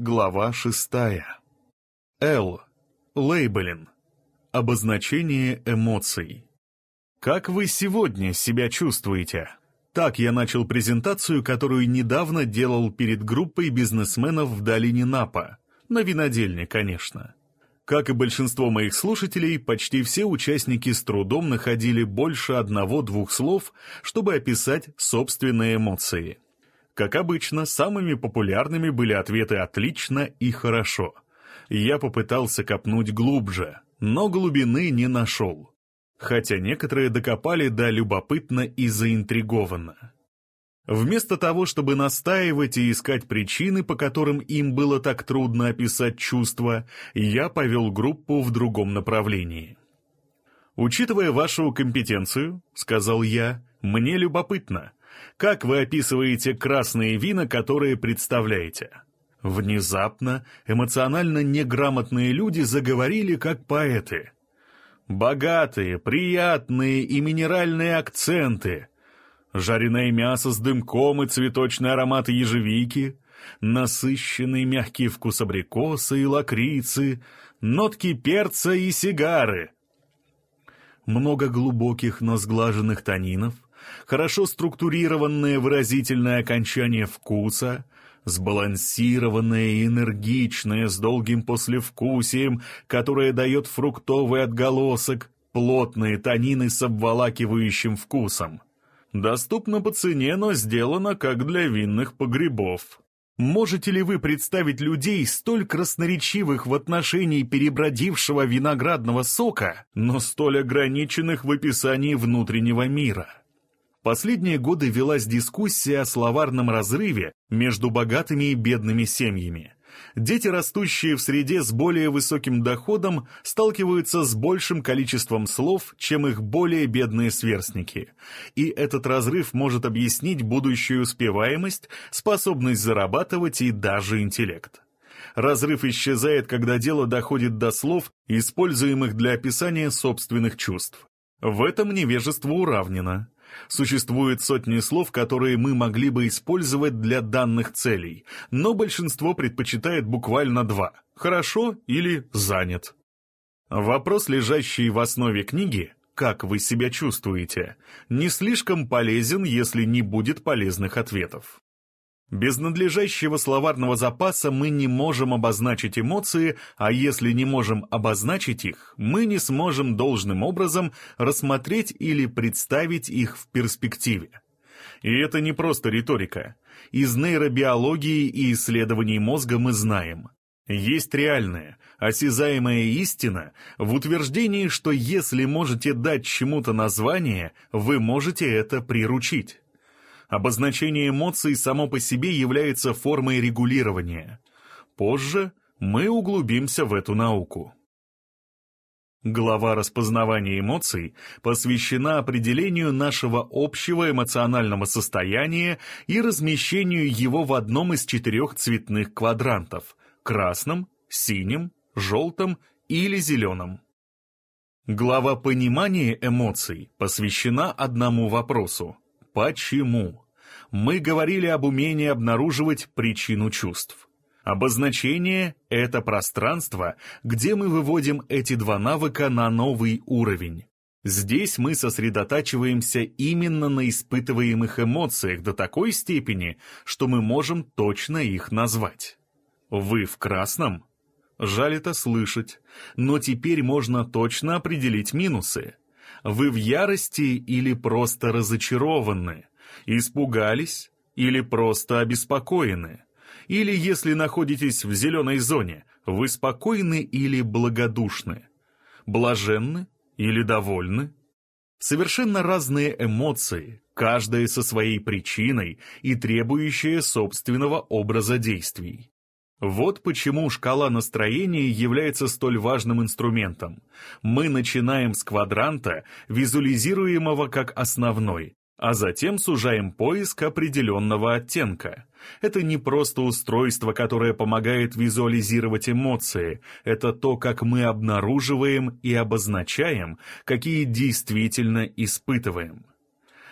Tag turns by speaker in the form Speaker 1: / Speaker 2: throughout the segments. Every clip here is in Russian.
Speaker 1: Глава шестая. Л. Лейбелин. Обозначение эмоций. Как вы сегодня себя чувствуете? Так я начал презентацию, которую недавно делал перед группой бизнесменов в долине Напа. На винодельне, конечно. Как и большинство моих слушателей, почти все участники с трудом находили больше одного-двух слов, чтобы описать собственные эмоции. Как обычно, самыми популярными были ответы «отлично» и «хорошо». Я попытался копнуть глубже, но глубины не нашел. Хотя некоторые докопали до любопытно и заинтригованно. Вместо того, чтобы настаивать и искать причины, по которым им было так трудно описать чувства, я повел группу в другом направлении. «Учитывая вашу компетенцию, — сказал я, — мне любопытно, как вы описываете красные вина, которые представляете? Внезапно эмоционально неграмотные люди заговорили как поэты. Богатые, приятные и минеральные акценты, жареное мясо с дымком и цветочный аромат ежевики, насыщенный мягкий вкус абрикоса и лакрицы, нотки перца и сигары. Много глубоких, но сглаженных тонинов — хорошо структурированное выразительное окончание вкуса, сбалансированное и энергичное с долгим послевкусием, которое дает фруктовый отголосок, плотные тонины с обволакивающим вкусом. Доступно по цене, но сделано как для винных погребов. Можете ли вы представить людей, столь красноречивых в отношении перебродившего виноградного сока, но столь ограниченных в описании внутреннего мира? Последние годы велась дискуссия о словарном разрыве между богатыми и бедными семьями. Дети, растущие в среде с более высоким доходом, сталкиваются с большим количеством слов, чем их более бедные сверстники. И этот разрыв может объяснить будущую успеваемость, способность зарабатывать и даже интеллект. Разрыв исчезает, когда дело доходит до слов, используемых для описания собственных чувств. В этом невежество уравнено. Существует сотни слов, которые мы могли бы использовать для данных целей, но большинство предпочитает буквально два – «хорошо» или «занят». Вопрос, лежащий в основе книги «Как вы себя чувствуете?» не слишком полезен, если не будет полезных ответов. Без надлежащего словарного запаса мы не можем обозначить эмоции, а если не можем обозначить их, мы не сможем должным образом рассмотреть или представить их в перспективе. И это не просто риторика. Из нейробиологии и исследований мозга мы знаем. Есть реальная, осязаемая истина в утверждении, что если можете дать чему-то название, вы можете это приручить. Обозначение эмоций само по себе является формой регулирования. Позже мы углубимся в эту науку. Глава распознавания эмоций посвящена определению нашего общего эмоционального состояния и размещению его в одном из четырех цветных квадрантов – красном, синем, желтом или зеленом. Глава понимания эмоций посвящена одному вопросу Почему? Мы говорили об умении обнаруживать причину чувств. Обозначение — это пространство, где мы выводим эти два навыка на новый уровень. Здесь мы сосредотачиваемся именно на испытываемых эмоциях до такой степени, что мы можем точно их назвать. Вы в красном? Жаль это слышать, но теперь можно точно определить минусы. Вы в ярости или просто разочарованы? Испугались или просто обеспокоены? Или если находитесь в зеленой зоне, вы спокойны или благодушны? Блаженны или довольны? Совершенно разные эмоции, каждая со своей причиной и требующая собственного образа действий. Вот почему шкала настроения является столь важным инструментом. Мы начинаем с квадранта, визуализируемого как основной, а затем сужаем поиск определенного оттенка. Это не просто устройство, которое помогает визуализировать эмоции, это то, как мы обнаруживаем и обозначаем, какие действительно испытываем.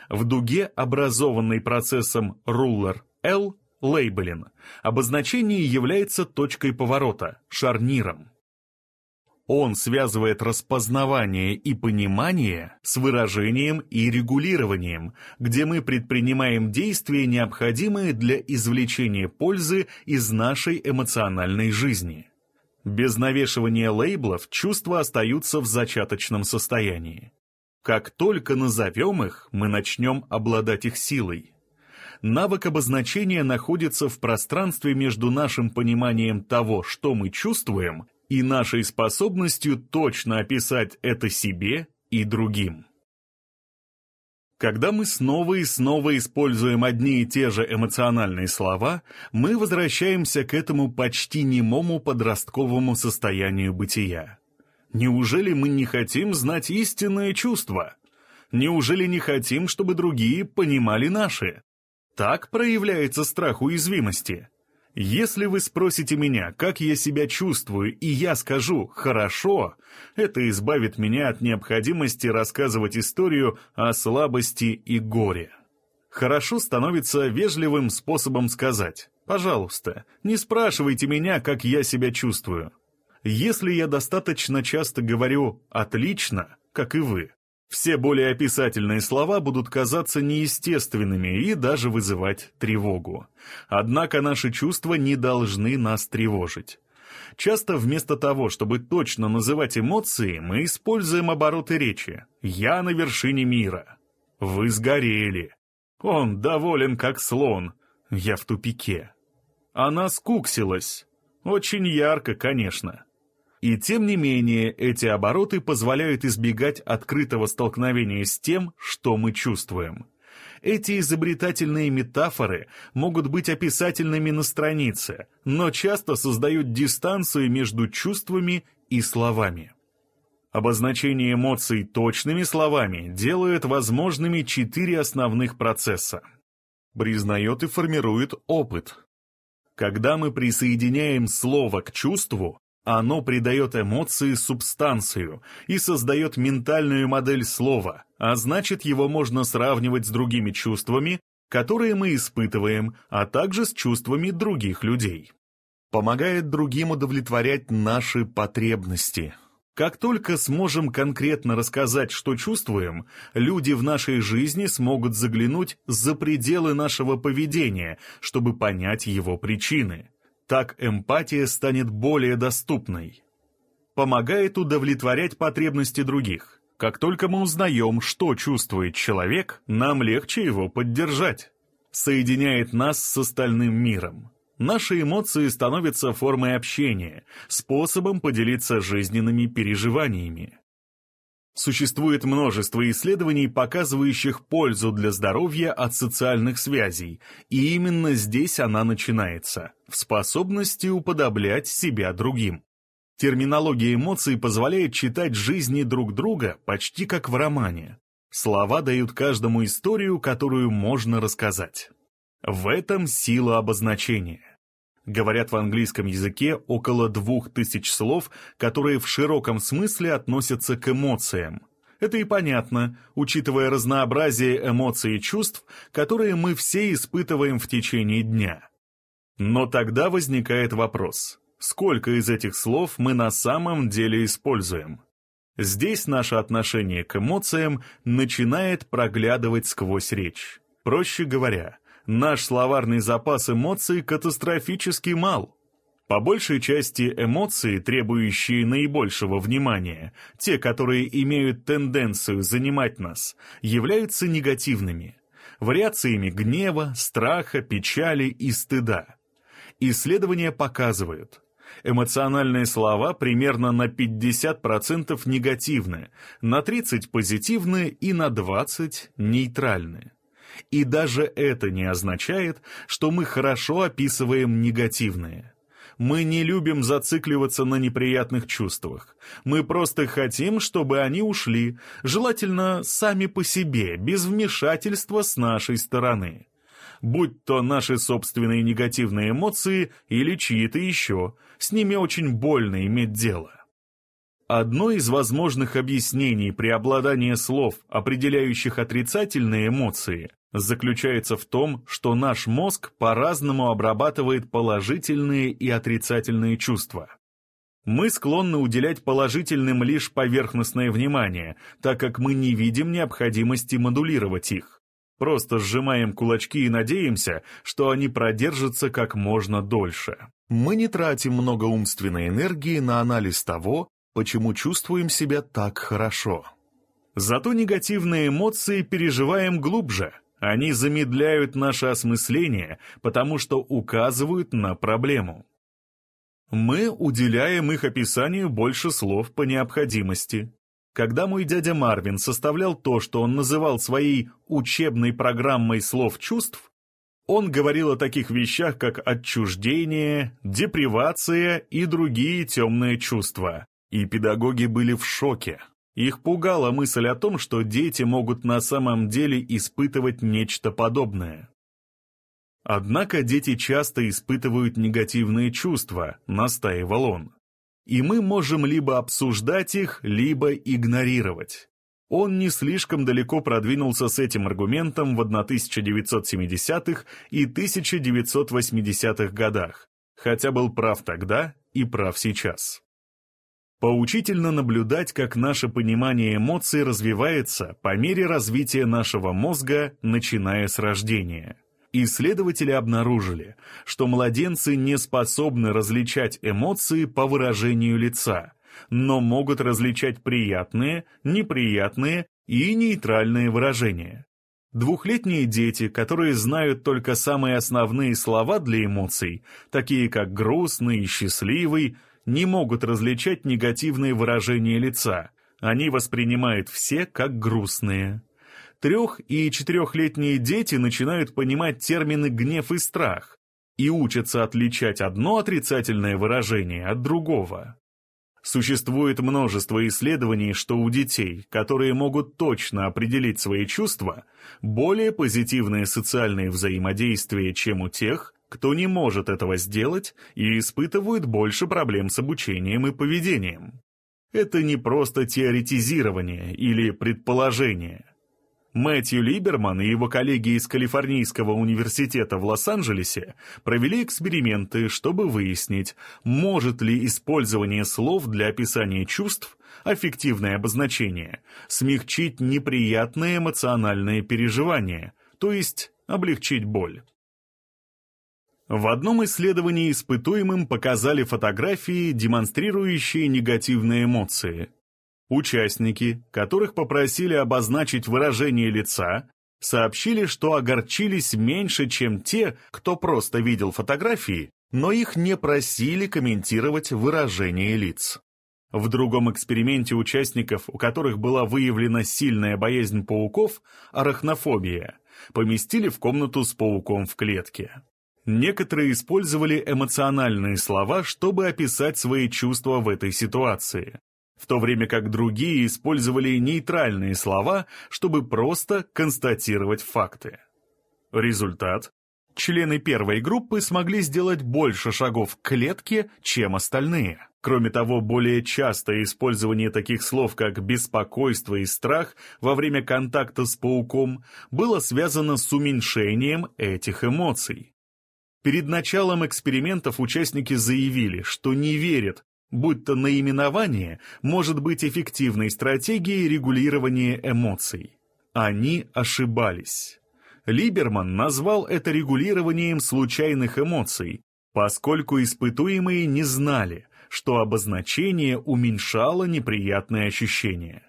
Speaker 1: В дуге, образованной процессом Ruller L, лейбелин, обозначение является точкой поворота, шарниром. Он связывает распознавание и понимание с выражением и регулированием, где мы предпринимаем действия, необходимые для извлечения пользы из нашей эмоциональной жизни. Без навешивания лейблов чувства остаются в зачаточном состоянии. Как только назовем их, мы начнем обладать их силой. Навык обозначения находится в пространстве между нашим пониманием того, что мы чувствуем, и нашей способностью точно описать это себе и другим. Когда мы снова и снова используем одни и те же эмоциональные слова, мы возвращаемся к этому почти немому подростковому состоянию бытия. Неужели мы не хотим знать истинное чувство? Неужели не хотим, чтобы другие понимали наши? Так проявляется страх уязвимости. Если вы спросите меня, как я себя чувствую, и я скажу «хорошо», это избавит меня от необходимости рассказывать историю о слабости и горе. «Хорошо» становится вежливым способом сказать «пожалуйста, не спрашивайте меня, как я себя чувствую». Если я достаточно часто говорю «отлично», как и вы, все более описательные слова будут казаться неестественными и даже вызывать тревогу. Однако наши чувства не должны нас тревожить. Часто вместо того, чтобы точно называть эмоции, мы используем обороты речи. «Я на вершине мира». «Вы сгорели». «Он доволен, как слон». «Я в тупике». «Она скуксилась». Очень ярко, конечно. И тем не менее, эти обороты позволяют избегать открытого столкновения с тем, что мы чувствуем. Эти изобретательные метафоры могут быть описательными на странице, но часто создают дистанцию между чувствами и словами. Обозначение эмоций точными словами делает возможными четыре основных процесса. Признает и формирует опыт. Когда мы присоединяем слово к чувству, оно придает эмоции субстанцию и создает ментальную модель слова, а значит его можно сравнивать с другими чувствами, которые мы испытываем, а также с чувствами других людей. Помогает другим удовлетворять наши потребности. Как только сможем конкретно рассказать, что чувствуем, люди в нашей жизни смогут заглянуть за пределы нашего поведения, чтобы понять его причины. Так эмпатия станет более доступной. Помогает удовлетворять потребности других. Как только мы узнаем, что чувствует человек, нам легче его поддержать. Соединяет нас с остальным миром. Наши эмоции становятся формой общения, способом поделиться жизненными переживаниями. Существует множество исследований, показывающих пользу для здоровья от социальных связей, и именно здесь она начинается, в способности уподоблять себя другим. Терминология эмоций позволяет читать жизни друг друга почти как в романе. Слова дают каждому историю, которую можно рассказать. В этом сила обозначения. Говорят в английском языке около двух тысяч слов, которые в широком смысле относятся к эмоциям. Это и понятно, учитывая разнообразие эмоций и чувств, которые мы все испытываем в течение дня. Но тогда возникает вопрос, сколько из этих слов мы на самом деле используем? Здесь наше отношение к эмоциям начинает проглядывать сквозь речь. Проще говоря, наш словарный запас эмоций катастрофически мал. По большей части эмоции, требующие наибольшего внимания, те, которые имеют тенденцию занимать нас, являются негативными, вариациями гнева, страха, печали и стыда. Исследования показывают, эмоциональные слова примерно на 50% негативны, на 30% позитивны и на 20% нейтральны. И даже это не означает, что мы хорошо описываем негативные. Мы не любим зацикливаться на неприятных чувствах. Мы просто хотим, чтобы они ушли, желательно сами по себе, без вмешательства с нашей стороны. Будь то наши собственные негативные эмоции или чьи-то еще, с ними очень больно иметь дело. Одно из возможных объяснений преобладания слов, определяющих отрицательные эмоции, заключается в том, что наш мозг по-разному обрабатывает положительные и отрицательные чувства. Мы склонны уделять положительным лишь поверхностное внимание, так как мы не видим необходимости модулировать их. Просто сжимаем кулачки и надеемся, что они продержатся как можно дольше. Мы не тратим много умственной энергии на анализ того, почему чувствуем себя так хорошо. Зато негативные эмоции переживаем глубже. Они замедляют наше осмысление, потому что указывают на проблему. Мы уделяем их описанию больше слов по необходимости. Когда мой дядя Марвин составлял то, что он называл своей учебной программой слов чувств, он говорил о таких вещах, как отчуждение, депривация и другие темные чувства. И педагоги были в шоке. Их пугала мысль о том, что дети могут на самом деле испытывать нечто подобное. Однако дети часто испытывают негативные чувства, настаивал он. И мы можем либо обсуждать их, либо игнорировать. Он не слишком далеко продвинулся с этим аргументом в 1970-х и 1980-х годах, хотя был прав тогда и прав сейчас. Поучительно наблюдать, как наше понимание эмоций развивается по мере развития нашего мозга, начиная с рождения. Исследователи обнаружили, что младенцы не способны различать эмоции по выражению лица, но могут различать приятные, неприятные и нейтральные выражения. Двухлетние дети, которые знают только самые основные слова для эмоций, такие как грустный счастливый, не могут различать негативные выражения лица. Они воспринимают все как грустные. Трех- и четырехлетние дети начинают понимать термины «гнев» и «страх» и учатся отличать одно отрицательное выражение от другого. Существует множество исследований, что у детей, которые могут точно определить свои чувства, более позитивные социальные взаимодействия, чем у тех, кто не может этого сделать и испытывает больше проблем с обучением и поведением. Это не просто теоретизирование или предположение. Мэтью Либерман и его коллеги из Калифорнийского университета в Лос-Анджелесе провели эксперименты, чтобы выяснить, может ли использование слов для описания чувств, аффективное обозначение, смягчить неприятные эмоциональные переживания, то есть облегчить боль. В одном исследовании испытуемым показали фотографии, демонстрирующие негативные эмоции. Участники, которых попросили обозначить выражение лица, сообщили, что огорчились меньше, чем те, кто просто видел фотографии, но их не просили комментировать выражение лиц. В другом эксперименте участников, у которых была выявлена сильная боязнь пауков, арахнофобия, поместили в комнату с пауком в клетке. Некоторые использовали эмоциональные слова, чтобы описать свои чувства в этой ситуации, в то время как другие использовали нейтральные слова, чтобы просто констатировать факты. Результат. Члены первой группы смогли сделать больше шагов к клетке, чем остальные. Кроме того, более частое использование таких слов, как беспокойство и страх во время контакта с пауком было связано с уменьшением этих эмоций. Перед началом экспериментов участники заявили, что не верят, будто наименование может быть эффективной стратегией регулирования эмоций. Они ошибались. Либерман назвал это регулированием случайных эмоций, поскольку испытуемые не знали, что обозначение уменьшало неприятные ощущения.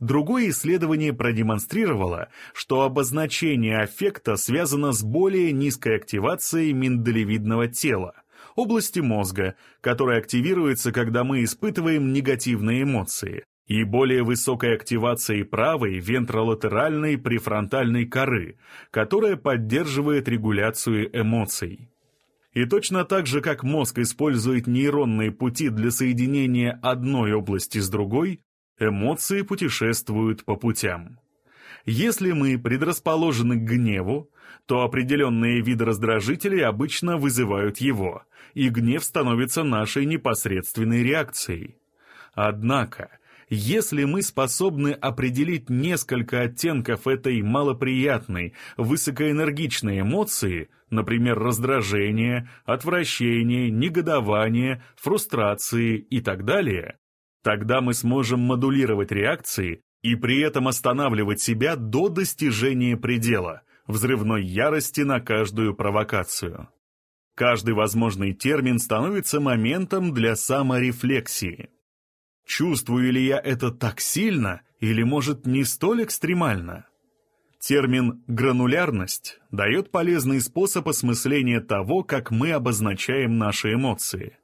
Speaker 1: Другое исследование продемонстрировало, что обозначение аффекта связано с более низкой активацией миндалевидного тела, области мозга, которая активируется, когда мы испытываем негативные эмоции, и более высокой активацией правой вентролатеральной префронтальной коры, которая поддерживает регуляцию эмоций. И точно так же, как мозг использует нейронные пути для соединения одной области с другой, Эмоции путешествуют по путям. Если мы предрасположены к гневу, то определенные виды раздражителей обычно вызывают его, и гнев становится нашей непосредственной реакцией. Однако, если мы способны определить несколько оттенков этой малоприятной, высокоэнергичной эмоции, например, раздражение, отвращение, негодование, фрустрации и так далее, тогда мы сможем модулировать реакции и при этом останавливать себя до достижения предела, взрывной ярости на каждую провокацию. Каждый возможный термин становится моментом для саморефлексии. Чувствую ли я это так сильно или, может, не столь экстремально? Термин «гранулярность» дает полезный способ осмысления того, как мы обозначаем наши эмоции.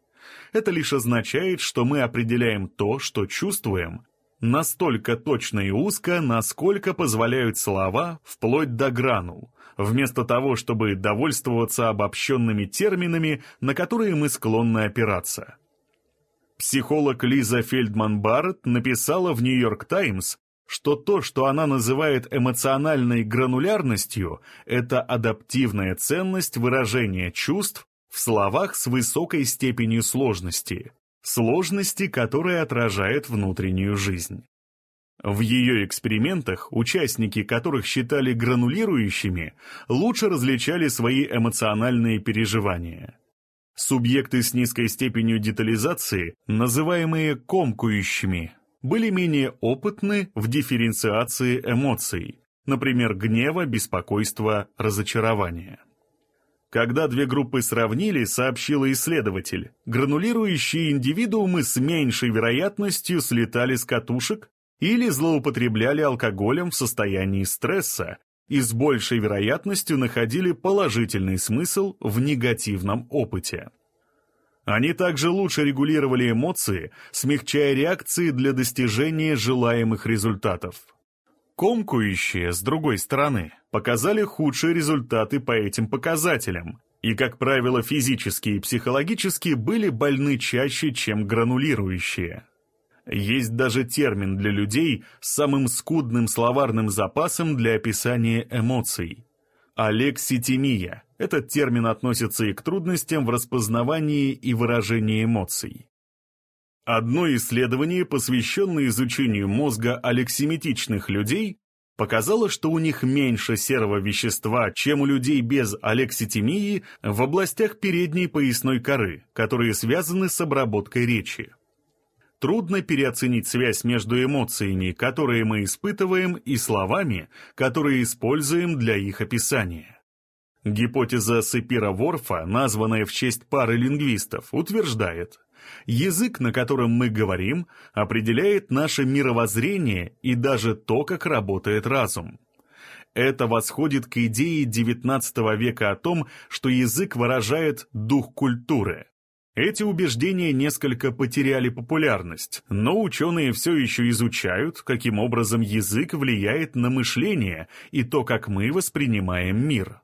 Speaker 1: Это лишь означает, что мы определяем то, что чувствуем, настолько точно и узко, насколько позволяют слова, вплоть до гранул, вместо того, чтобы довольствоваться обобщенными терминами, на которые мы склонны опираться. Психолог Лиза Фельдман-Барретт написала в «Нью-Йорк Таймс», что то, что она называет эмоциональной гранулярностью, это адаптивная ценность выражения чувств в словах с высокой степенью сложности, сложности, которая отражает внутреннюю жизнь. В ее экспериментах участники, которых считали гранулирующими, лучше различали свои эмоциональные переживания. Субъекты с низкой степенью детализации, называемые комкующими, были менее опытны в дифференциации эмоций, например, гнева, беспокойства, разочарования. Когда две группы сравнили, сообщила исследователь, гранулирующие индивидуумы с меньшей вероятностью слетали с катушек или злоупотребляли алкоголем в состоянии стресса, и с большей вероятностью находили положительный смысл в негативном опыте. Они также лучше регулировали эмоции, смягчая реакции для достижения желаемых результатов. Комкующие, с другой стороны, показали худшие результаты по этим показателям, и, как правило, физически и психологически были больны чаще, чем гранулирующие. Есть даже термин для людей с самым скудным словарным запасом для описания эмоций. Алекситимия. Этот термин относится и к трудностям в распознавании и выражении эмоций. Одно исследование, посвященное изучению мозга алексиметичных людей, показало, что у них меньше серого вещества, чем у людей без алекситимии в областях передней поясной коры, которые связаны с обработкой речи. Трудно переоценить связь между эмоциями, которые мы испытываем, и словами, которые используем для их описания. Гипотеза Сепира-Ворфа, названная в честь пары лингвистов, утверждает, язык, на котором мы говорим, определяет наше мировоззрение и даже то, как работает разум. Это восходит к идее XIX века о том, что язык выражает дух культуры. Эти убеждения несколько потеряли популярность, но ученые все еще изучают, каким образом язык влияет на мышление и то, как мы воспринимаем мир.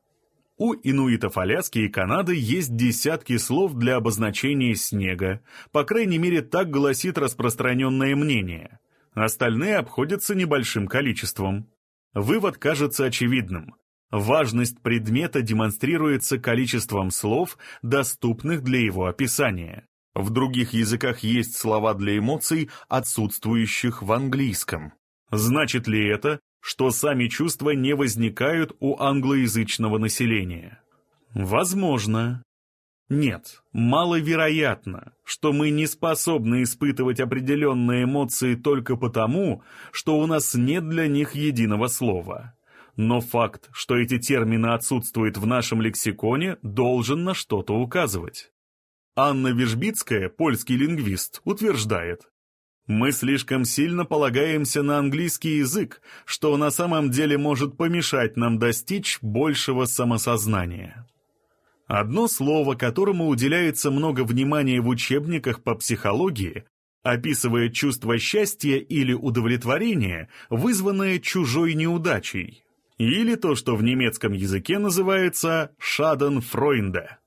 Speaker 1: У инуитов Аляски и Канады есть десятки слов для обозначения снега, по крайней мере так гласит распространенное мнение. Остальные обходятся небольшим количеством. Вывод кажется очевидным. Важность предмета демонстрируется количеством слов, доступных для его описания. В других языках есть слова для эмоций, отсутствующих в английском. Значит ли это, что сами чувства не возникают у англоязычного населения? Возможно. Нет, маловероятно, что мы не способны испытывать определенные эмоции только потому, что у нас нет для них единого слова. Но факт, что эти термины отсутствуют в нашем лексиконе, должен на что-то указывать. Анна Вижбицкая, польский лингвист, утверждает, «Мы слишком сильно полагаемся на английский язык, что на самом деле может помешать нам достичь большего самосознания». Одно слово, которому уделяется много внимания в учебниках по психологии, описывает чувство счастья или удовлетворения, вызванное чужой неудачей, или то, что в немецком языке называется «шаденфройнде».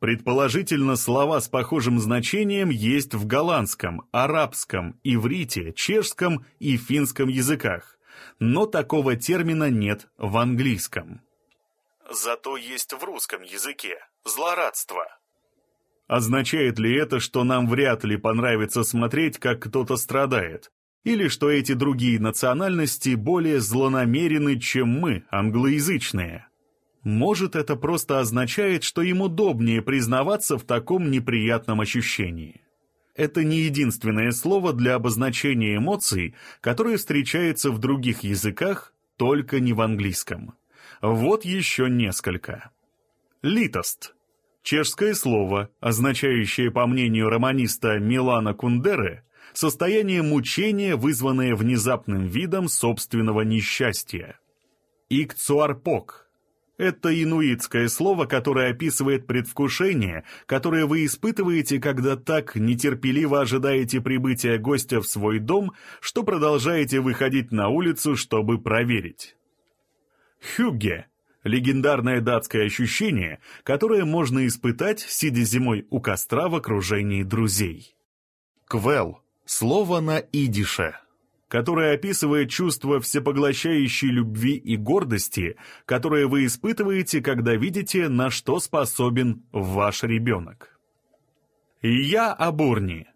Speaker 1: Предположительно, слова с похожим значением есть в голландском, арабском, иврите, чешском и финском языках, но такого термина нет в английском. Зато есть в русском языке – злорадство. Означает ли это, что нам вряд ли понравится смотреть, как кто-то страдает? Или что эти другие национальности более злонамерены, чем мы, англоязычные? Может, это просто означает, что им удобнее признаваться в таком неприятном ощущении. Это не единственное слово для обозначения эмоций, которое встречается в других языках, только не в английском. Вот еще несколько. Литост. Чешское слово, означающее, по мнению романиста Милана Кундеры, состояние мучения, вызванное внезапным видом собственного несчастья. Икцуарпок – это инуитское слово, которое описывает предвкушение, которое вы испытываете, когда так нетерпеливо ожидаете прибытия гостя в свой дом, что продолжаете выходить на улицу, чтобы проверить. Хюгге – легендарное датское ощущение, которое можно испытать, сидя зимой у костра в окружении друзей. Квел – слово на идише – которое описывает чувство всепоглощающей любви и гордости, которое вы испытываете, когда видите, на что способен ваш ребенок. «Я Абурни»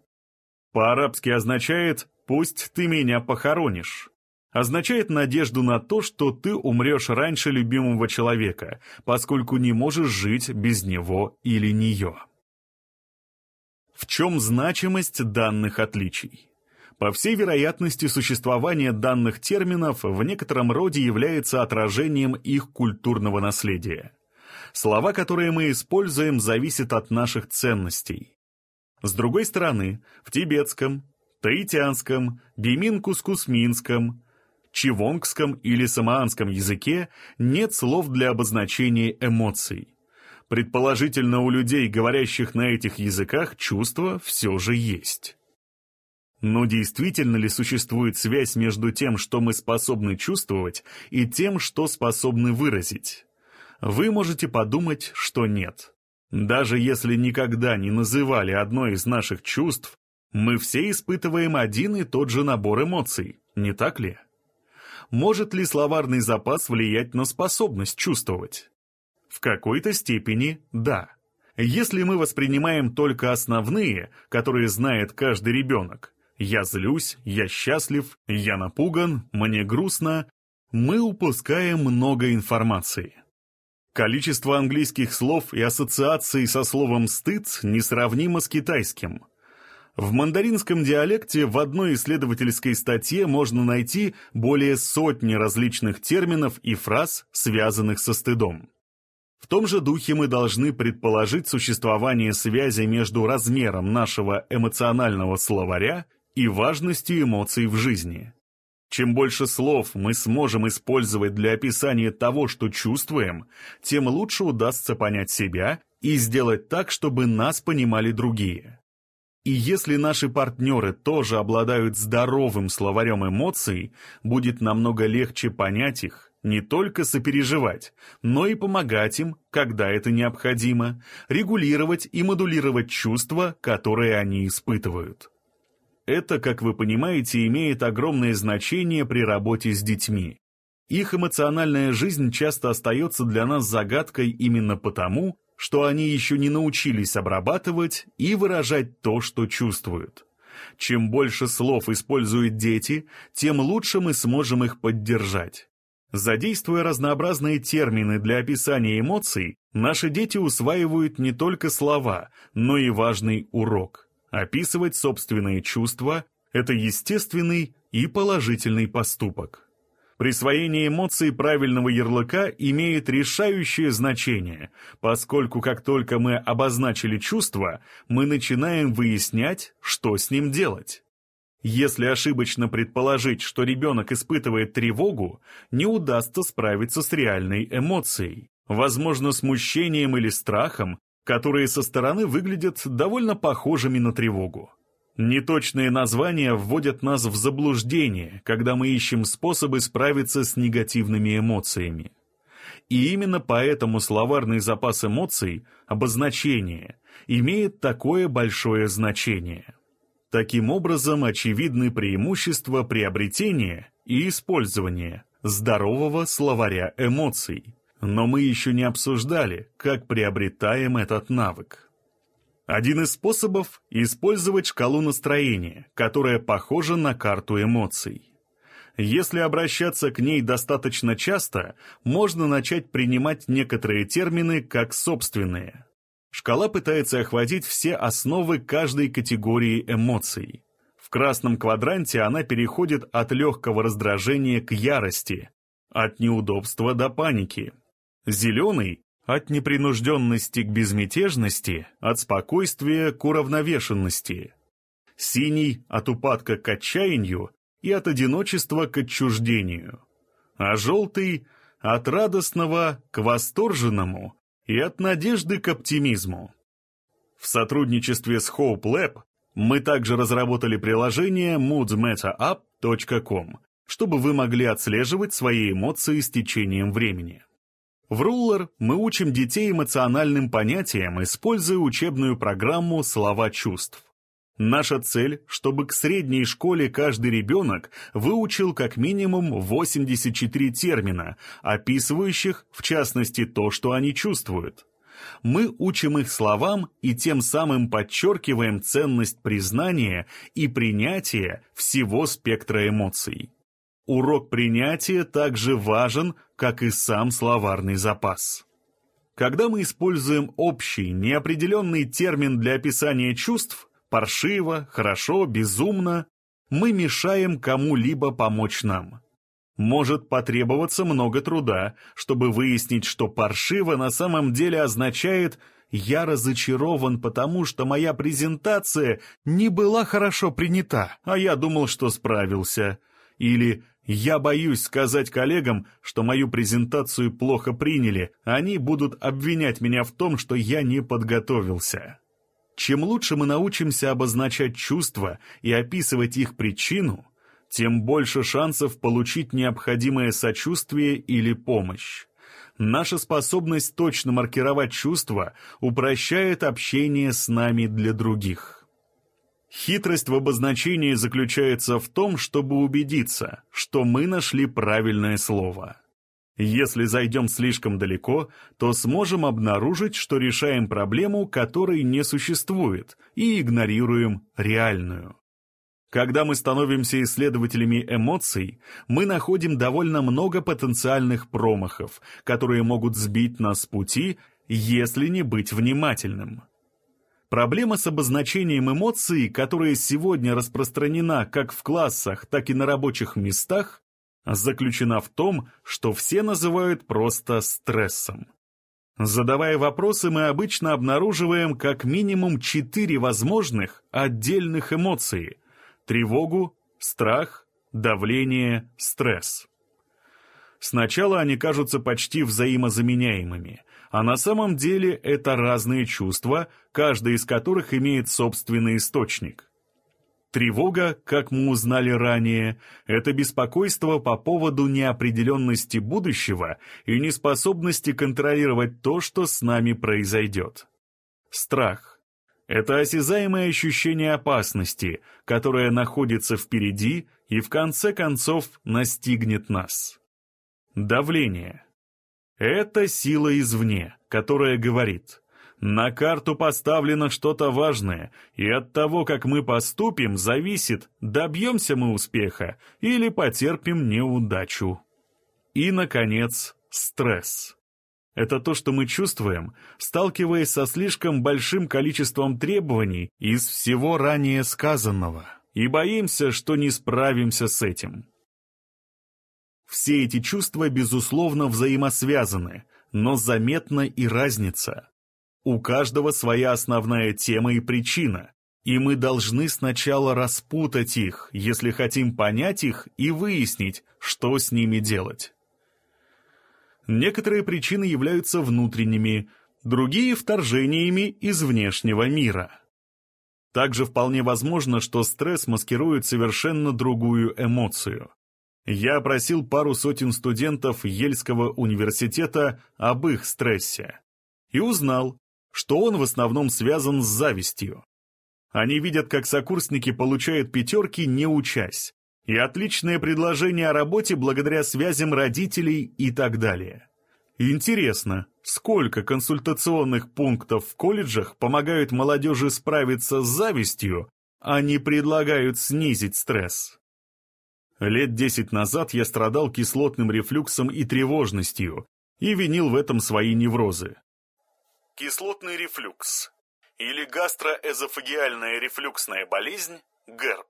Speaker 1: по-арабски означает «пусть ты меня похоронишь». Означает надежду на то, что ты умрешь раньше любимого человека, поскольку не можешь жить без него или нее. В чем значимость данных отличий? По всей вероятности, существование данных терминов в некотором роде является отражением их культурного наследия. Слова, которые мы используем, зависят от наших ценностей. С другой стороны, в тибетском, таитянском, бимин-кускусминском, чивонгском или самоанском языке нет слов для обозначения эмоций. Предположительно, у людей, говорящих на этих языках, чувства все же есть. Но действительно ли существует связь между тем, что мы способны чувствовать, и тем, что способны выразить? Вы можете подумать, что нет. Даже если никогда не называли одно из наших чувств, мы все испытываем один и тот же набор эмоций, не так ли? Может ли словарный запас влиять на способность чувствовать? В какой-то степени – да. Если мы воспринимаем только основные, которые знает каждый ребенок, «я злюсь», «я счастлив», «я напуган», «мне грустно», мы упускаем много информации. Количество английских слов и ассоциаций со словом «стыд» несравнимо с китайским. В мандаринском диалекте в одной исследовательской статье можно найти более сотни различных терминов и фраз, связанных со стыдом. В том же духе мы должны предположить существование связи между размером нашего эмоционального словаря и важностью эмоций в жизни. Чем больше слов мы сможем использовать для описания того, что чувствуем, тем лучше удастся понять себя и сделать так, чтобы нас понимали другие. И если наши партнеры тоже обладают здоровым словарем эмоций, будет намного легче понять их, не только сопереживать, но и помогать им, когда это необходимо, регулировать и модулировать чувства, которые они испытывают. Это, как вы понимаете, имеет огромное значение при работе с детьми. Их эмоциональная жизнь часто остается для нас загадкой именно потому, что они еще не научились обрабатывать и выражать то, что чувствуют. Чем больше слов используют дети, тем лучше мы сможем их поддержать. Задействуя разнообразные термины для описания эмоций, наши дети усваивают не только слова, но и важный урок – Описывать собственные чувства – это естественный и положительный поступок. Присвоение эмоций правильного ярлыка имеет решающее значение, поскольку как только мы обозначили чувство, мы начинаем выяснять, что с ним делать. Если ошибочно предположить, что ребенок испытывает тревогу, не удастся справиться с реальной эмоцией. Возможно, смущением или страхом которые со стороны выглядят довольно похожими на тревогу. Неточные названия вводят нас в заблуждение, когда мы ищем способы справиться с негативными эмоциями. И именно поэтому словарный запас эмоций, обозначение, имеет такое большое значение. Таким образом, очевидны преимущества приобретения и использования здорового словаря эмоций – но мы еще не обсуждали, как приобретаем этот навык. Один из способов – использовать шкалу настроения, которая похожа на карту эмоций. Если обращаться к ней достаточно часто, можно начать принимать некоторые термины как собственные. Шкала пытается охватить все основы каждой категории эмоций. В красном квадранте она переходит от легкого раздражения к ярости, от неудобства до паники. Зеленый от непринужденности к безмятежности, от спокойствия к уравновешенности. Синий — от упадка к отчаянию и от одиночества к отчуждению. А желтый — от радостного к восторженному и от надежды к оптимизму. В сотрудничестве с Hope Lab мы также разработали приложение moodsmatchup.com, чтобы вы могли отслеживать свои эмоции с течением времени. В Руллер мы учим детей эмоциональным понятиям, используя учебную программу «Слова чувств». Наша цель, чтобы к средней школе каждый ребенок выучил как минимум 84 термина, описывающих, в частности, то, что они чувствуют. Мы учим их словам и тем самым подчеркиваем ценность признания и принятия всего спектра эмоций. Урок принятия также важен, как и сам словарный запас. Когда мы используем общий, неопределенный термин для описания чувств «паршиво», «хорошо», «безумно», мы мешаем кому-либо помочь нам. Может потребоваться много труда, чтобы выяснить, что «паршиво» на самом деле означает «я разочарован, потому что моя презентация не была хорошо принята, а я думал, что справился» или я боюсь сказать коллегам, что мою презентацию плохо приняли, они будут обвинять меня в том, что я не подготовился. Чем лучше мы научимся обозначать чувства и описывать их причину, тем больше шансов получить необходимое сочувствие или помощь. Наша способность точно маркировать чувства упрощает общение с нами для других. Хитрость в обозначении заключается в том, чтобы убедиться, что мы нашли правильное слово. Если зайдем слишком далеко, то сможем обнаружить, что решаем проблему, которой не существует, и игнорируем реальную. Когда мы становимся исследователями эмоций, мы находим довольно много потенциальных промахов, которые могут сбить нас с пути, если не быть внимательным. Проблема с обозначением эмоций, которая сегодня распространена как в классах, так и на рабочих местах, заключена в том, что все называют просто стрессом. Задавая вопросы, мы обычно обнаруживаем как минимум четыре возможных отдельных эмоции – тревогу, страх, давление, стресс. Сначала они кажутся почти взаимозаменяемыми, а на самом деле это разные чувства, каждый из которых имеет собственный источник. Тревога, как мы узнали ранее, это беспокойство по поводу неопределенности будущего и неспособности контролировать то, что с нами произойдет. Страх – это осязаемое ощущение опасности, которое находится впереди и в конце концов настигнет нас. Давление – это сила извне, которая говорит, на карту поставлено что-то важное, и от того, как мы поступим, зависит, добьемся мы успеха или потерпим неудачу. И, наконец, стресс. Это то, что мы чувствуем, сталкиваясь со слишком большим количеством требований из всего ранее сказанного, и боимся, что не справимся с этим. Все эти чувства, безусловно, взаимосвязаны, но заметна и разница. У каждого своя основная тема и причина, и мы должны сначала распутать их, если хотим понять их и выяснить, что с ними делать. Некоторые причины являются внутренними, другие – вторжениями из внешнего мира. Также вполне возможно, что стресс маскирует совершенно другую эмоцию. Я опросил пару сотен студентов Ельского университета об их стрессе и узнал, что он в основном связан с завистью. Они видят, как сокурсники получают пятерки, не учась, и отличное предложение о работе благодаря связям родителей и так далее. Интересно, Сколько консультационных пунктов в колледжах помогают молодежи справиться с завистью, а не предлагают снизить стресс? Лет десять назад я страдал кислотным рефлюксом и тревожностью и винил в этом свои неврозы. Кислотный рефлюкс или гастроэзофагиальная рефлюксная болезнь – ГЭРБ.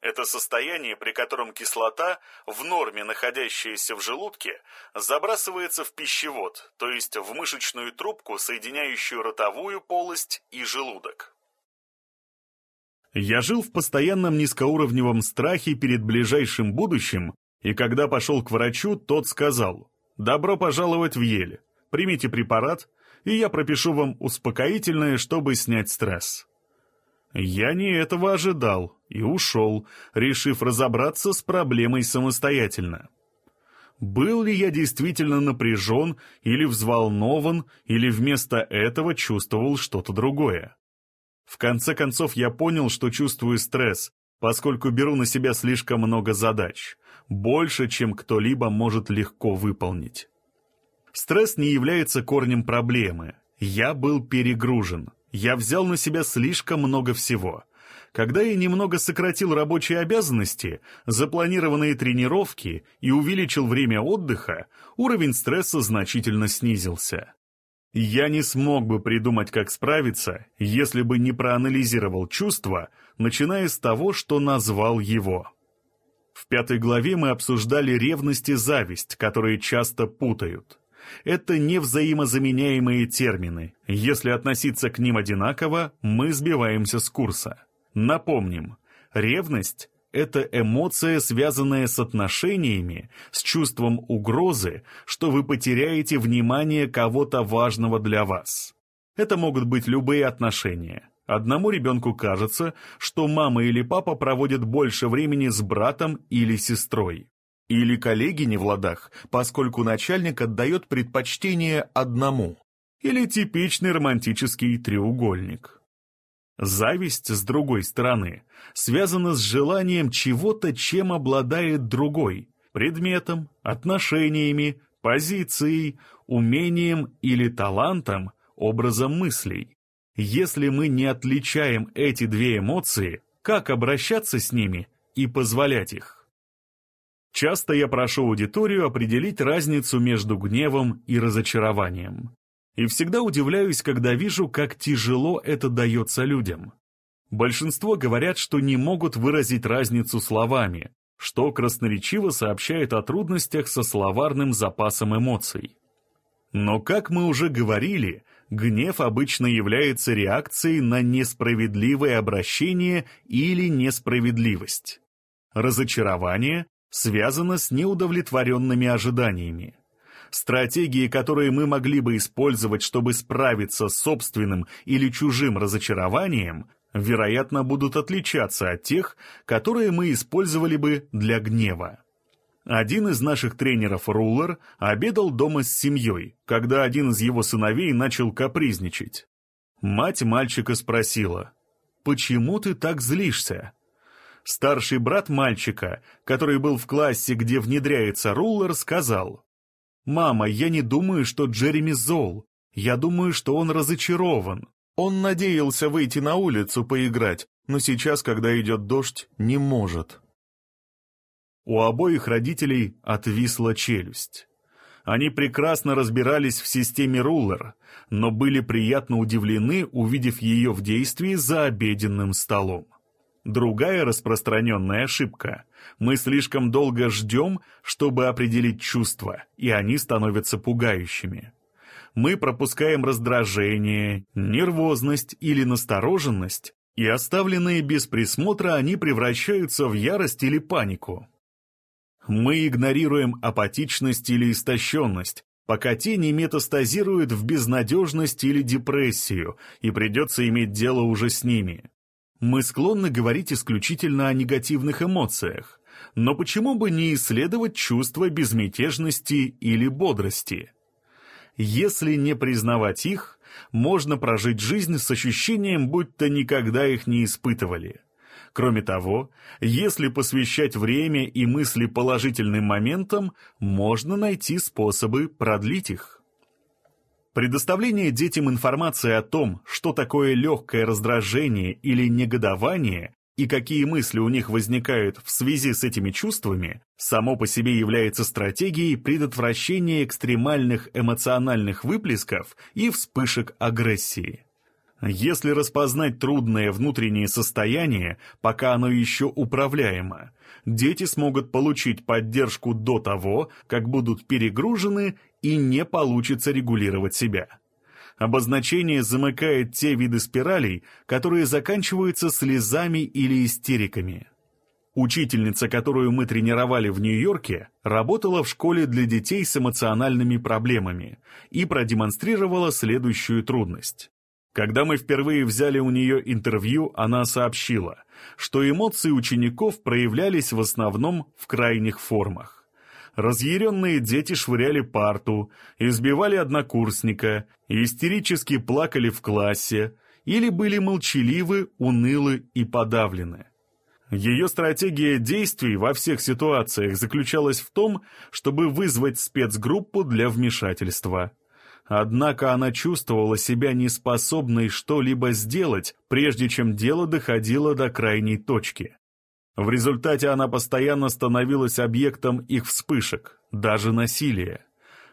Speaker 1: Это состояние, при котором кислота, в норме находящаяся в желудке, забрасывается в пищевод, то есть в мышечную трубку, соединяющую ротовую полость и желудок. Я жил в постоянном низкоуровневом страхе перед ближайшим будущим, и когда пошел к врачу, тот сказал «Добро пожаловать в Ель, примите препарат, и я пропишу вам успокоительное, чтобы снять стресс». Я не этого ожидал и ушел, решив разобраться с проблемой самостоятельно. Был ли я действительно напряжен или взволнован, или вместо этого чувствовал что-то другое? В конце концов я понял, что чувствую стресс, поскольку беру на себя слишком много задач, больше, чем кто-либо может легко выполнить. Стресс не является корнем проблемы. Я был перегружен. Я взял на себя слишком много всего. Когда я немного сократил рабочие обязанности, запланированные тренировки и увеличил время отдыха, уровень стресса значительно снизился. Я не смог бы придумать, как справиться, если бы не проанализировал чувства, начиная с того, что назвал его. В пятой главе мы обсуждали ревность и зависть, которые часто путают. Это не взаимозаменяемые термины. Если относиться к ним одинаково, мы сбиваемся с курса. Напомним, ревность – это эмоция, связанная с отношениями, с чувством угрозы, что вы потеряете внимание кого-то важного для вас. Это могут быть любые отношения. Одному ребенку кажется, что мама или папа проводят больше времени с братом или сестрой. Или коллеги не в ладах, поскольку начальник отдает предпочтение одному. Или типичный романтический треугольник. Зависть, с другой стороны, связана с желанием чего-то, чем обладает другой, предметом, отношениями, позицией, умением или талантом, образом мыслей. Если мы не отличаем эти две эмоции, как обращаться с ними и позволять их? Часто я прошу аудиторию определить разницу между гневом и разочарованием. И всегда удивляюсь, когда вижу, как тяжело это дается людям. Большинство говорят, что не могут выразить разницу словами, что красноречиво сообщает о трудностях со словарным запасом эмоций. Но, как мы уже говорили, гнев обычно является реакцией на несправедливое обращение или несправедливость. Разочарование связано с неудовлетворенными ожиданиями. Стратегии, которые мы могли бы использовать, чтобы справиться с собственным или чужим разочарованием, вероятно, будут отличаться от тех, которые мы использовали бы для гнева. Один из наших тренеров Рулер обедал дома с семьей, когда один из его сыновей начал капризничать. Мать мальчика спросила, «Почему ты так злишься?» Старший брат мальчика, который был в классе, где внедряется рулер, сказал, «Мама, я не думаю, что Джереми зол. Я думаю, что он разочарован. Он надеялся выйти на улицу поиграть, но сейчас, когда идет дождь, не может». У обоих родителей отвисла челюсть. Они прекрасно разбирались в системе рулер, но были приятно удивлены, увидев ее в действии за обеденным столом. Другая распространенная ошибка. Мы слишком долго ждем, чтобы определить чувства, и они становятся пугающими. Мы пропускаем раздражение, нервозность или настороженность, и оставленные без присмотра они превращаются в ярость или панику. Мы игнорируем апатичность или истощенность, пока те не метастазируют в безнадежность или депрессию, и придется иметь дело уже с ними. Мы склонны говорить исключительно о негативных эмоциях, но почему бы не исследовать чувства безмятежности или бодрости? Если не признавать их, можно прожить жизнь с ощущением, будто никогда их не испытывали. Кроме того, если посвящать время и мысли положительным моментам, можно найти способы продлить их. Предоставление детям информации о том, что такое легкое раздражение или негодование и какие мысли у них возникают в связи с этими чувствами, само по себе является стратегией предотвращения экстремальных эмоциональных выплесков и вспышек агрессии. Если распознать трудное внутреннее состояние, пока оно еще управляемо, дети смогут получить поддержку до того, как будут перегружены и не получится регулировать себя. Обозначение замыкает те виды спиралей, которые заканчиваются слезами или истериками. Учительница, которую мы тренировали в Нью-Йорке, работала в школе для детей с эмоциональными проблемами и продемонстрировала следующую трудность. Когда мы впервые взяли у нее интервью, она сообщила, что эмоции учеников проявлялись в основном в крайних формах. Разъяренные дети швыряли парту, избивали однокурсника, истерически плакали в классе или были молчаливы, унылы и подавлены. Ее стратегия действий во всех ситуациях заключалась в том, чтобы вызвать спецгруппу для вмешательства – Однако она чувствовала себя неспособной что-либо сделать, прежде чем дело доходило до крайней точки. В результате она постоянно становилась объектом их вспышек, даже насилия.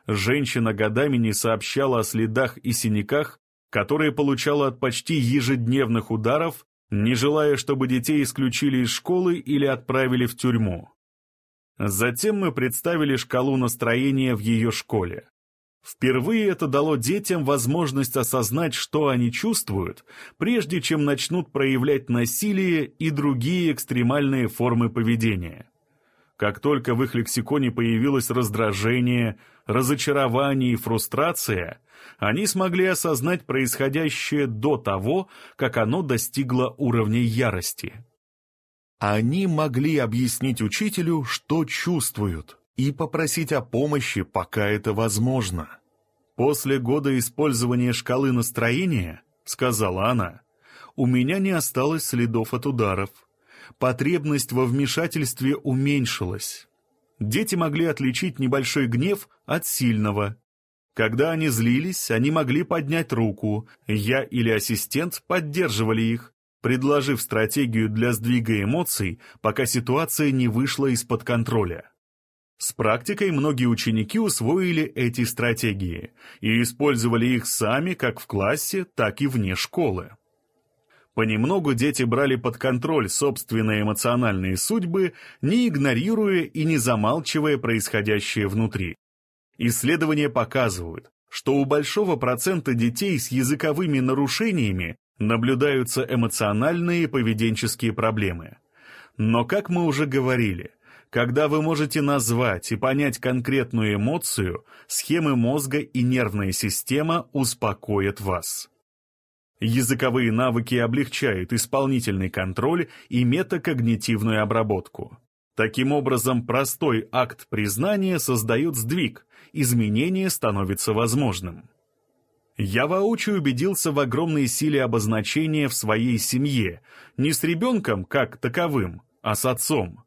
Speaker 1: Женщина годами не сообщала о следах и синяках, которые получала от почти ежедневных ударов, не желая, чтобы детей исключили из школы или отправили в тюрьму. Затем мы представили шкалу настроения в ее школе. Впервые это дало детям возможность осознать, что они чувствуют, прежде чем начнут проявлять насилие и другие экстремальные формы поведения. Как только в их лексиконе появилось раздражение, разочарование и фрустрация, они смогли осознать происходящее до того, как оно достигло уровня ярости. Они могли объяснить учителю, что чувствуют, и попросить о помощи, пока это возможно. «После года использования шкалы настроения, — сказала она, — у меня не осталось следов от ударов. Потребность во вмешательстве уменьшилась. Дети могли отличить небольшой гнев от сильного. Когда они злились, они могли поднять руку, я или ассистент поддерживали их, предложив стратегию для сдвига эмоций, пока ситуация не вышла из-под контроля. С практикой многие ученики усвоили эти стратегии и использовали их сами как в классе, так и вне школы. Понемногу дети брали под контроль собственные эмоциональные судьбы, не игнорируя и не замалчивая происходящее внутри. Исследования показывают, что у большого процента детей с языковыми нарушениями наблюдаются эмоциональные и поведенческие проблемы. Но, как мы уже говорили, когда вы можете назвать и понять конкретную эмоцию, схемы мозга и нервная система успокоят вас. Языковые навыки облегчают исполнительный контроль и метакогнитивную обработку. Таким образом, простой акт признания создает сдвиг, изменение становится возможным. Я воочию убедился в огромной силе обозначения в своей семье, не с ребенком как таковым, а с отцом.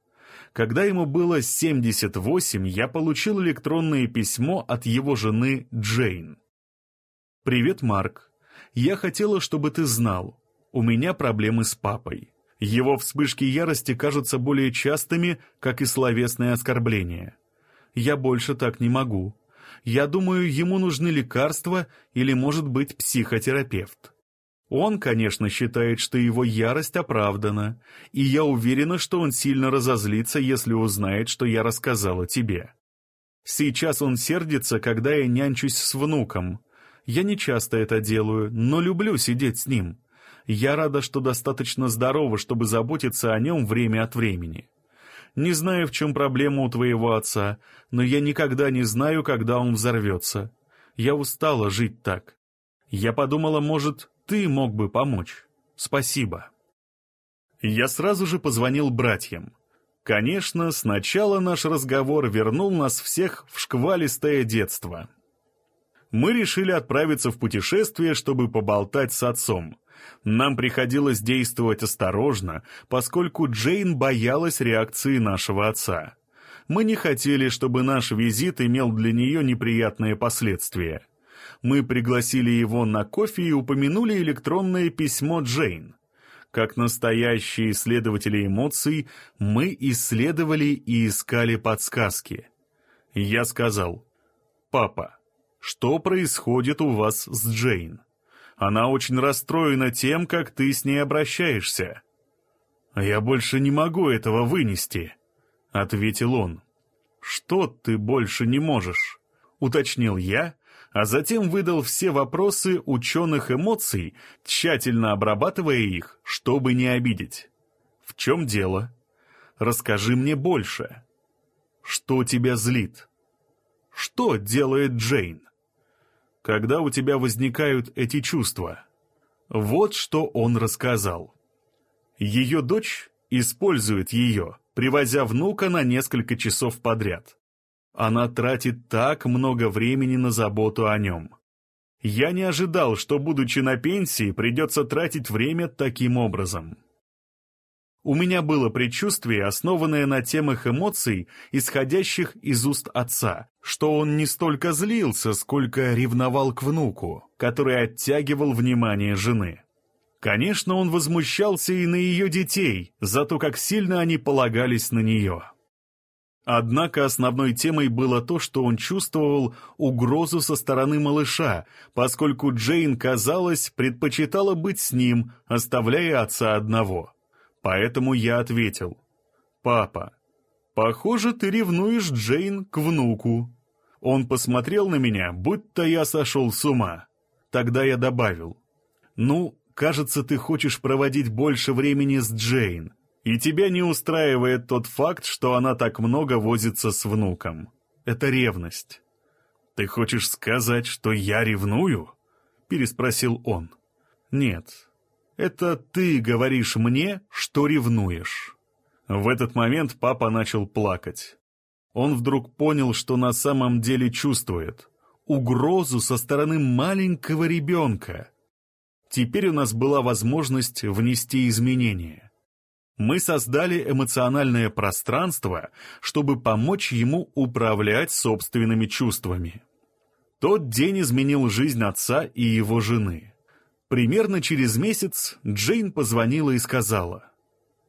Speaker 1: Когда ему было 78, я получил электронное письмо от его жены Джейн. «Привет, Марк. Я хотела, чтобы ты знал. У меня проблемы с папой. Его вспышки ярости кажутся более частыми, как и словесные оскорбления. Я больше так не могу. Я думаю, ему нужны лекарства или, может быть, психотерапевт. Он, конечно, считает, что его ярость оправдана, и я уверена, что он сильно разозлится, если узнает, что я рассказала тебе. Сейчас он сердится, когда я нянчусь с внуком. Я не часто это делаю, но люблю сидеть с ним. Я рада, что достаточно здорова, чтобы заботиться о нем время от времени. Не знаю, в чем проблема у твоего отца, но я никогда не знаю, когда он взорвется. Я устала жить так. Я подумала, может, ты мог бы помочь. Спасибо. Я сразу же позвонил братьям. Конечно, сначала наш разговор вернул нас всех в шквалистое детство. Мы решили отправиться в путешествие, чтобы поболтать с отцом. Нам приходилось действовать осторожно, поскольку Джейн боялась реакции нашего отца. Мы не хотели, чтобы наш визит имел для нее неприятные последствия. Мы пригласили его на кофе и упомянули электронное письмо Джейн. Как настоящие исследователи эмоций, мы исследовали и искали подсказки. Я сказал, «Папа, что происходит у вас с Джейн? Она очень расстроена тем, как ты с ней обращаешься». «Я больше не могу этого вынести», — ответил он. «Что ты больше не можешь?» — уточнил я, а затем выдал все вопросы ученых эмоций, тщательно обрабатывая их, чтобы не обидеть. «В чем дело? Расскажи мне больше. Что тебя злит? Что делает Джейн? Когда у тебя возникают эти чувства?» Вот что он рассказал. Ее дочь использует ее, привозя внука на несколько часов подряд. Она тратит так много времени на заботу о нем. Я не ожидал, что, будучи на пенсии, придется тратить время таким образом. У меня было предчувствие, основанное на темах эмоций, исходящих из уст отца, что он не столько злился, сколько ревновал к внуку, который оттягивал внимание жены. Конечно, он возмущался и на ее детей, за то, как сильно они полагались на нее. Однако основной темой было то, что он чувствовал угрозу со стороны малыша, поскольку Джейн, казалось, предпочитала быть с ним, оставляя отца одного. Поэтому я ответил, «Папа, похоже, ты ревнуешь Джейн к внуку». Он посмотрел на меня, будто я сошел с ума. Тогда я добавил, «Ну, кажется, ты хочешь проводить больше времени с Джейн. И тебя не устраивает тот факт, что она так много возится с внуком. Это ревность. «Ты хочешь сказать, что я ревную?» — переспросил он. «Нет, это ты говоришь мне, что ревнуешь». В этот момент папа начал плакать. Он вдруг понял, что на самом деле чувствует. Угрозу со стороны маленького ребенка. Теперь у нас была возможность внести изменения. Мы создали эмоциональное пространство, чтобы помочь ему управлять собственными чувствами. Тот день изменил жизнь отца и его жены. Примерно через месяц Джейн позвонила и сказала,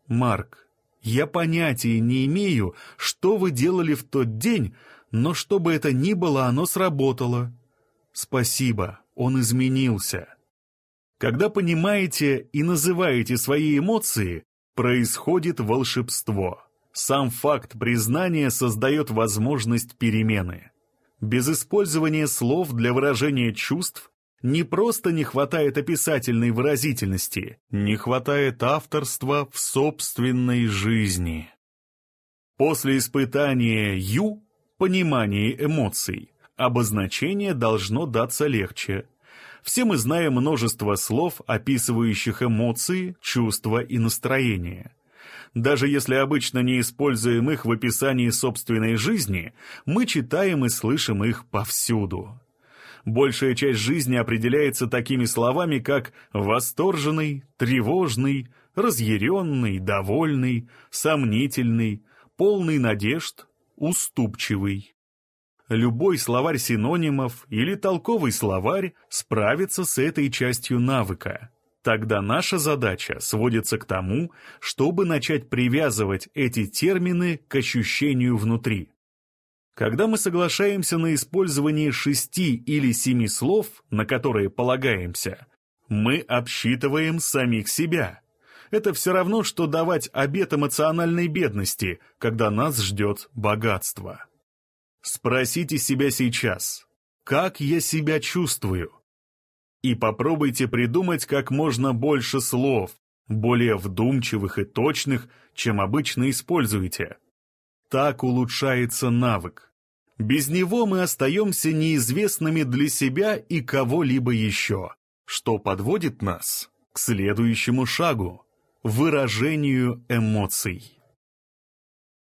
Speaker 1: «Марк, я понятия не имею, что вы делали в тот день, но что бы это ни было, оно сработало. Спасибо, он изменился». Когда понимаете и называете свои эмоции, происходит волшебство. Сам факт признания создает возможность перемены. Без использования слов для выражения чувств не просто не хватает описательной выразительности, не хватает авторства в собственной жизни. После испытания «ю» — понимания эмоций, обозначение должно даться легче, все мы знаем множество слов, описывающих эмоции, чувства и настроения. Даже если обычно не используем их в описании собственной жизни, мы читаем и слышим их повсюду. Большая часть жизни определяется такими словами, как «восторженный», «тревожный», «разъяренный», «довольный», «сомнительный», «полный надежд», «уступчивый» любой словарь синонимов или толковый словарь справится с этой частью навыка. Тогда наша задача сводится к тому, чтобы начать привязывать эти термины к ощущению внутри. Когда мы соглашаемся на использование шести или семи слов, на которые полагаемся, мы обсчитываем самих себя. Это все равно, что давать обет эмоциональной бедности, когда нас ждет богатство. Спросите себя сейчас, как я себя чувствую? И попробуйте придумать как можно больше слов, более вдумчивых и точных, чем обычно используете. Так улучшается навык. Без него мы остаемся неизвестными для себя и кого-либо еще, что подводит нас к следующему шагу – выражению эмоций.